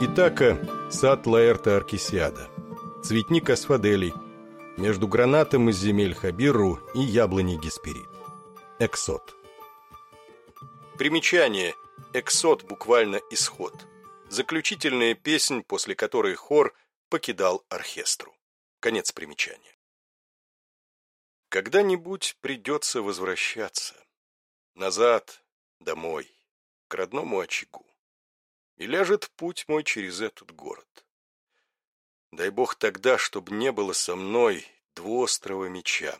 Итака – сад Лаэрта Аркисиада. Цветник асфаделей. Между гранатом из земель Хабиру и яблони Гесперид. Эксот. Примечание. Эксот буквально исход. Заключительная песнь, после которой хор покидал оркестру. Конец примечания. Когда-нибудь придется возвращаться. Назад, домой, к родному очагу. И ляжет путь мой через этот город. Дай бог тогда, чтобы не было со мной двуострого меча,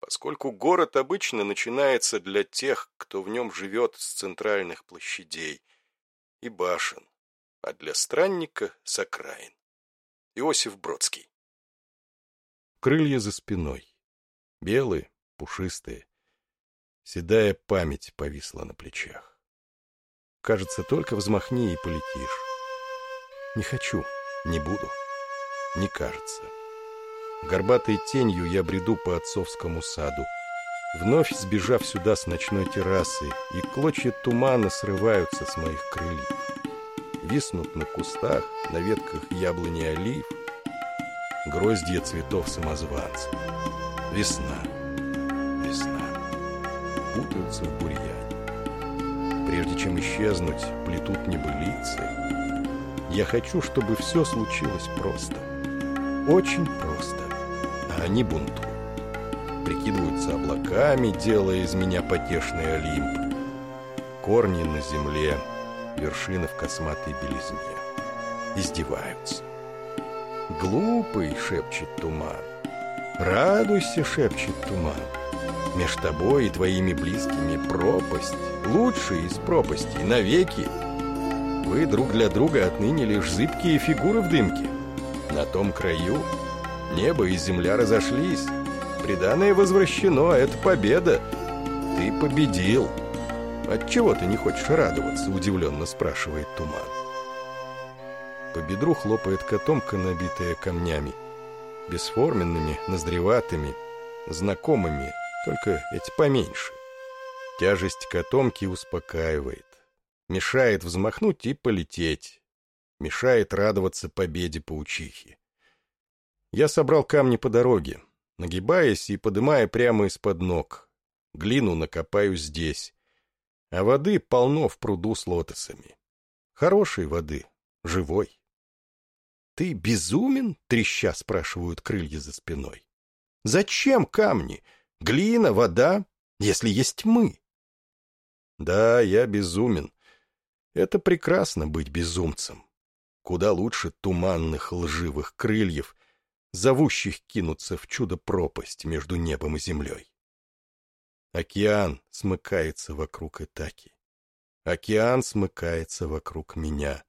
поскольку город обычно начинается для тех, кто в нем живет с центральных площадей и башен, а для странника — с окраин. Иосиф Бродский. Крылья за спиной. Белые, пушистые. Седая память повисла на плечах. Кажется, только взмахни и полетишь. Не хочу, не буду. Не кажется. Горбатой тенью я бреду по отцовскому саду, вновь сбежав сюда с ночной террасы, и клочья тумана срываются с моих крыльев. Виснут на кустах, на ветках яблони олив, гроздья цветов самозванца. Весна, весна, путаются в бурьяне. Прежде чем исчезнуть, плетут небылицы. Я хочу, чтобы все случилось просто. Очень просто. А они бунтуют. Прикидываются облаками, делая из меня потешный Олимп. Корни на земле, вершины в косматой белизне. Издеваются. «Глупый!» — шепчет туман. «Радуйся!» — шепчет туман. «Меж тобой и твоими близкими пропасть, лучшая из пропастей, навеки!» Вы друг для друга отныне лишь зыбкие фигуры в дымке. На том краю небо и земля разошлись. Преданное возвращено, это победа. Ты победил. Отчего ты не хочешь радоваться? Удивленно спрашивает туман. По бедру хлопает котомка, набитая камнями. Бесформенными, ноздреватыми, знакомыми, только эти поменьше. Тяжесть котомки успокаивает. Мешает взмахнуть и полететь. Мешает радоваться победе паучихи. Я собрал камни по дороге, нагибаясь и подымая прямо из-под ног. Глину накопаю здесь. А воды полно в пруду с лотосами. Хорошей воды, живой. «Ты безумен?» — треща спрашивают крылья за спиной. «Зачем камни? Глина, вода, если есть мы?» «Да, я безумен. Это прекрасно быть безумцем. Куда лучше туманных лживых крыльев, зовущих кинуться в чудо-пропасть между небом и землей. Океан смыкается вокруг Итаки. Океан смыкается вокруг меня.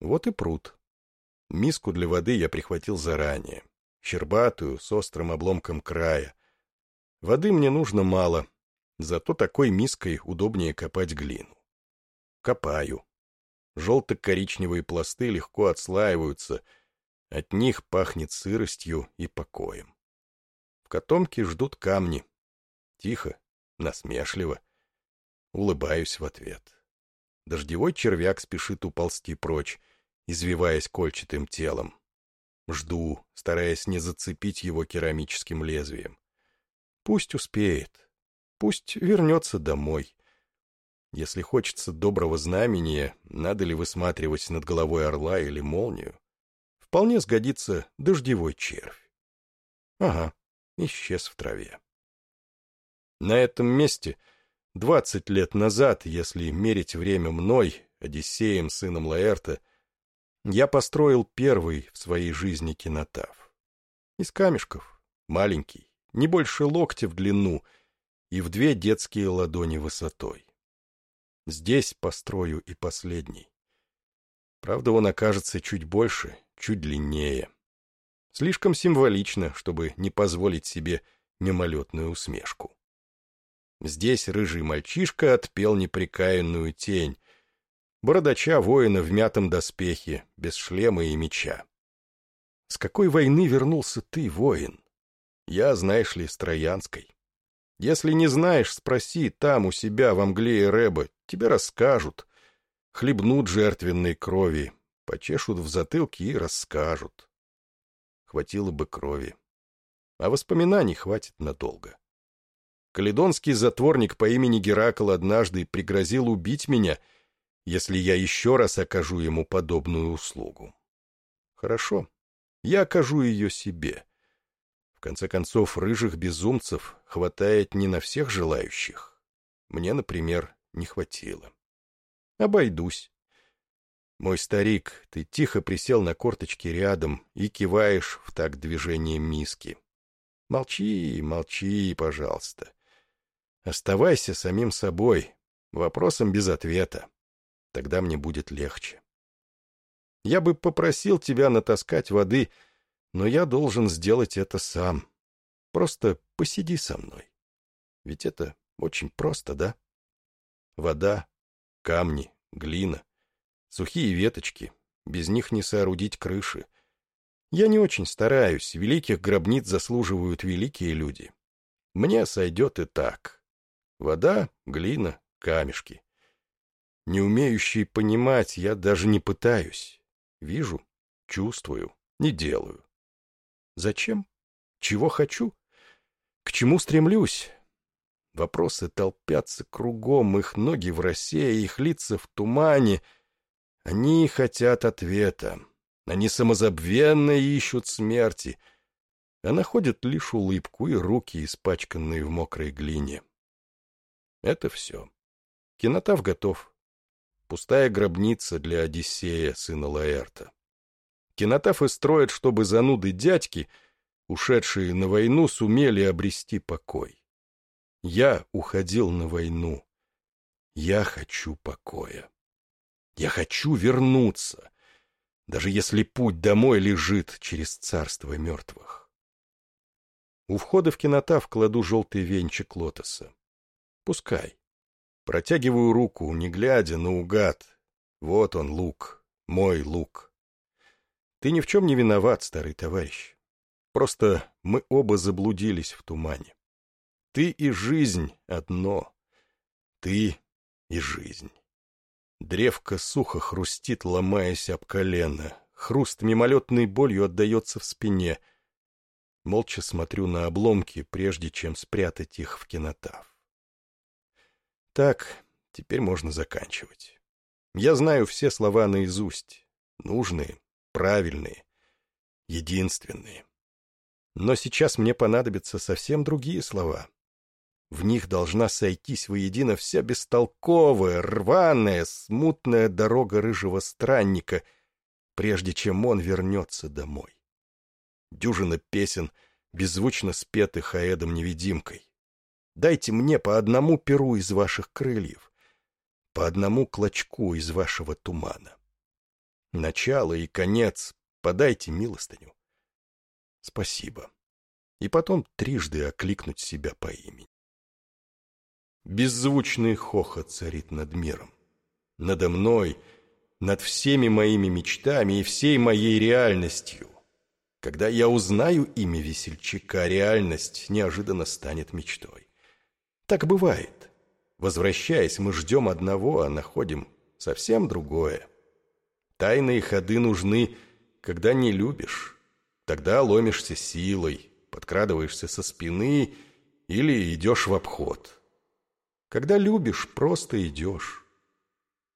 Вот и пруд. Миску для воды я прихватил заранее, щербатую, с острым обломком края. Воды мне нужно мало, зато такой миской удобнее копать глину. Копаю. Желто-коричневые пласты легко отслаиваются. От них пахнет сыростью и покоем. В котомке ждут камни. Тихо, насмешливо. Улыбаюсь в ответ. Дождевой червяк спешит уползти прочь, извиваясь кольчатым телом. Жду, стараясь не зацепить его керамическим лезвием. Пусть успеет. Пусть вернется домой. Если хочется доброго знамения, надо ли высматривать над головой орла или молнию? Вполне сгодится дождевой червь. Ага, исчез в траве. На этом месте двадцать лет назад, если мерить время мной, Одиссеем, сыном Лаэрта, я построил первый в своей жизни кинотаф. Из камешков, маленький, не больше локтя в длину и в две детские ладони высотой. Здесь построю и последний. Правда, он окажется чуть больше, чуть длиннее. Слишком символично, чтобы не позволить себе мимолетную усмешку. Здесь рыжий мальчишка отпел неприкаянную тень, бородача воина в мятом доспехе, без шлема и меча. С какой войны вернулся ты, воин? Я, знаешь ли, с Троянской. Если не знаешь, спроси там у себя в Англии Рэба, тебе расскажут. Хлебнут жертвенной крови, почешут в затылке и расскажут. Хватило бы крови. А воспоминаний хватит надолго. Каледонский затворник по имени Геракл однажды пригрозил убить меня, если я еще раз окажу ему подобную услугу. Хорошо, я окажу ее себе. Конце концов, рыжих безумцев хватает не на всех желающих. Мне, например, не хватило. Обойдусь. Мой старик, ты тихо присел на корточки рядом и киваешь в такт движением миски. Молчи, молчи, пожалуйста. Оставайся самим собой, вопросом без ответа. Тогда мне будет легче. Я бы попросил тебя натаскать воды, но я должен сделать это сам. Просто посиди со мной. Ведь это очень просто, да? Вода, камни, глина, сухие веточки. Без них не соорудить крыши. Я не очень стараюсь, великих гробниц заслуживают великие люди. Мне сойдет и так. Вода, глина, камешки. Не умеющий понимать, я даже не пытаюсь. Вижу, чувствую, не делаю. Зачем? Чего хочу? К чему стремлюсь? Вопросы толпятся кругом, их ноги в росе, их лица в тумане. Они хотят ответа. Они самозабвенно ищут смерти, а находят лишь улыбку и руки, испачканные в мокрой глине. Это все. Кинотав готов. Пустая гробница для Одиссея, сына Лаэрта. Кинотав и строят, чтобы зануды дядьки, ушедшие на войну, сумели обрести покой. Я уходил на войну. Я хочу покоя. Я хочу вернуться, даже если путь домой лежит через царство мертвых. У входа в кинотав кладу желтый венчик лотоса. Пускай. Протягиваю руку, не глядя, наугад. Вот он, лук, мой лук. Ты ни в чем не виноват, старый товарищ. Просто мы оба заблудились в тумане. Ты и жизнь одно. Ты и жизнь. Древко сухо хрустит, ломаясь об колено. Хруст мимолетной болью отдается в спине. Молча смотрю на обломки, прежде чем спрятать их в кинотав. Так, теперь можно заканчивать. Я знаю все слова наизусть. Нужные, правильные, единственные. Но сейчас мне понадобятся совсем другие слова. В них должна сойтись воедино вся бестолковая, рваная, смутная дорога рыжего странника, прежде чем он вернется домой. Дюжина песен, беззвучно спетых Аэдом-невидимкой. Дайте мне по одному перу из ваших крыльев, по одному клочку из вашего тумана. Начало и конец подайте милостыню. Спасибо. И потом трижды окликнуть себя по имени. Беззвучный хохот царит над миром. Надо мной, над всеми моими мечтами и всей моей реальностью. Когда я узнаю имя весельчака, реальность неожиданно станет мечтой. Так бывает. Возвращаясь, мы ждем одного, а находим совсем другое. Тайные ходы нужны, когда не любишь. Тогда ломишься силой, подкрадываешься со спины или идешь в обход. Когда любишь, просто идешь.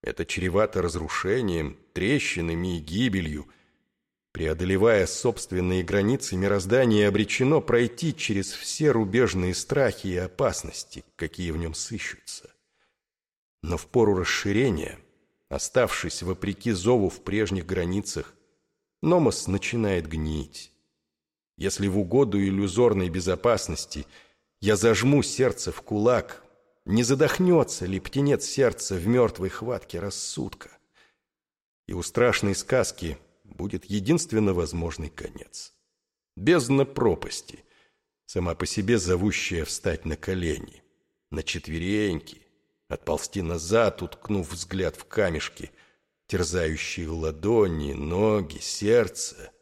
Это чревато разрушением, трещинами и гибелью – преодолевая собственные границы, мироздание обречено пройти через все рубежные страхи и опасности, какие в нем сыщутся. Но в пору расширения, оставшись вопреки зову в прежних границах, Номос начинает гнить. Если в угоду иллюзорной безопасности я зажму сердце в кулак, не задохнется ли птенец сердца в мертвой хватке рассудка? И у страшной сказки – будет единственно возможный конец. Бездна пропасти, сама по себе зовущая встать на колени, на четвереньки, отползти назад, уткнув взгляд в камешки, терзающие ладони, ноги, сердце.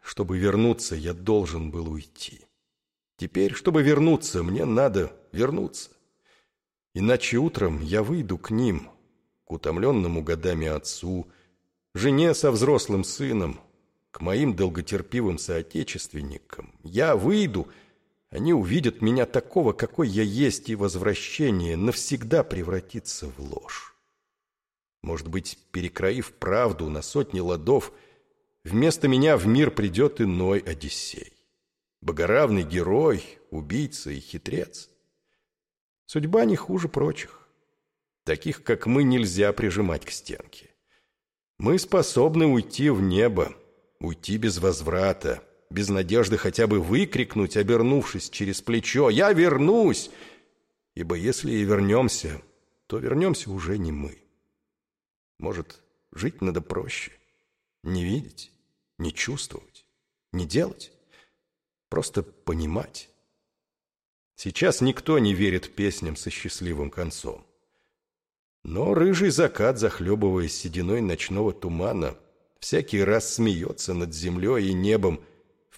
Чтобы вернуться, я должен был уйти. Теперь, чтобы вернуться, мне надо вернуться. Иначе утром я выйду к ним, к утомленному годами отцу, жене со взрослым сыном, к моим долготерпивым соотечественникам. Я выйду, они увидят меня такого, какой я есть, и возвращение навсегда превратится в ложь. Может быть, перекроив правду на сотни ладов, вместо меня в мир придет иной Одиссей. Богоравный герой, убийца и хитрец. Судьба не хуже прочих. Таких, как мы, нельзя прижимать к стенке. Мы способны уйти в небо, уйти без возврата, без надежды хотя бы выкрикнуть, обернувшись через плечо «Я вернусь!» Ибо если и вернемся, то вернемся уже не мы. Может, жить надо проще. Не видеть, не чувствовать, не делать. Просто понимать. Сейчас никто не верит песням со счастливым концом. Но рыжий закат, захлебываясь сединой ночного тумана, всякий раз смеется над землей и небом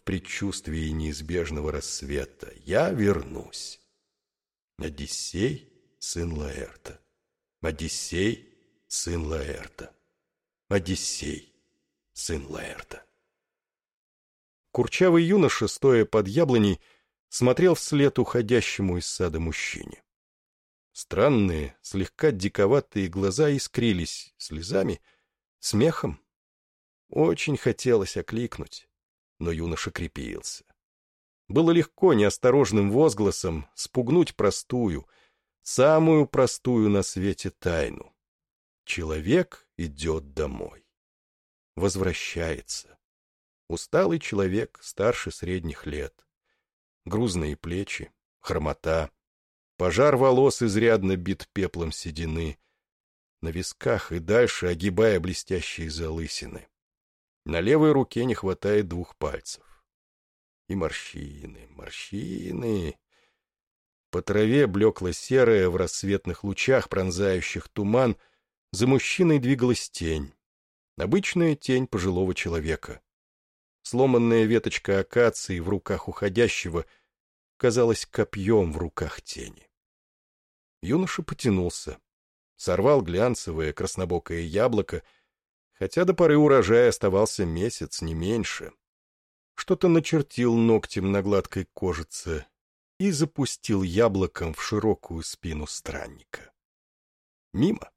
предчувствии неизбежного рассвета. «Я вернусь». Одиссей, сын Лаэрта. Одиссей, сын Лаэрта. Одиссей, сын Лаэрта. Курчавый юноша, стоя под яблоней, смотрел вслед уходящему из сада мужчине. Странные, слегка диковатые глаза искрились слезами, смехом. Очень хотелось окликнуть, но юноша крепился. Было легко неосторожным возгласом спугнуть простую, самую простую на свете тайну. Человек идет домой. Возвращается. Усталый человек, старше средних лет. Грузные плечи, хромота. Пожар волос изрядно бит пеплом седины. На висках и дальше огибая блестящие залысины. На левой руке не хватает двух пальцев. И морщины, морщины. По траве блекло серое в рассветных лучах, пронзающих туман — за мужчиной двигалась тень. Обычная тень пожилого человека. Сломанная веточка акации в руках уходящего казалась копьем в руках тени. Юноша потянулся, сорвал глянцевое краснобокое яблоко, хотя до поры урожая оставался месяц, не меньше. Что-то начертил ногтем на гладкой кожице и запустил яблоком в широкую спину странника. Мимо.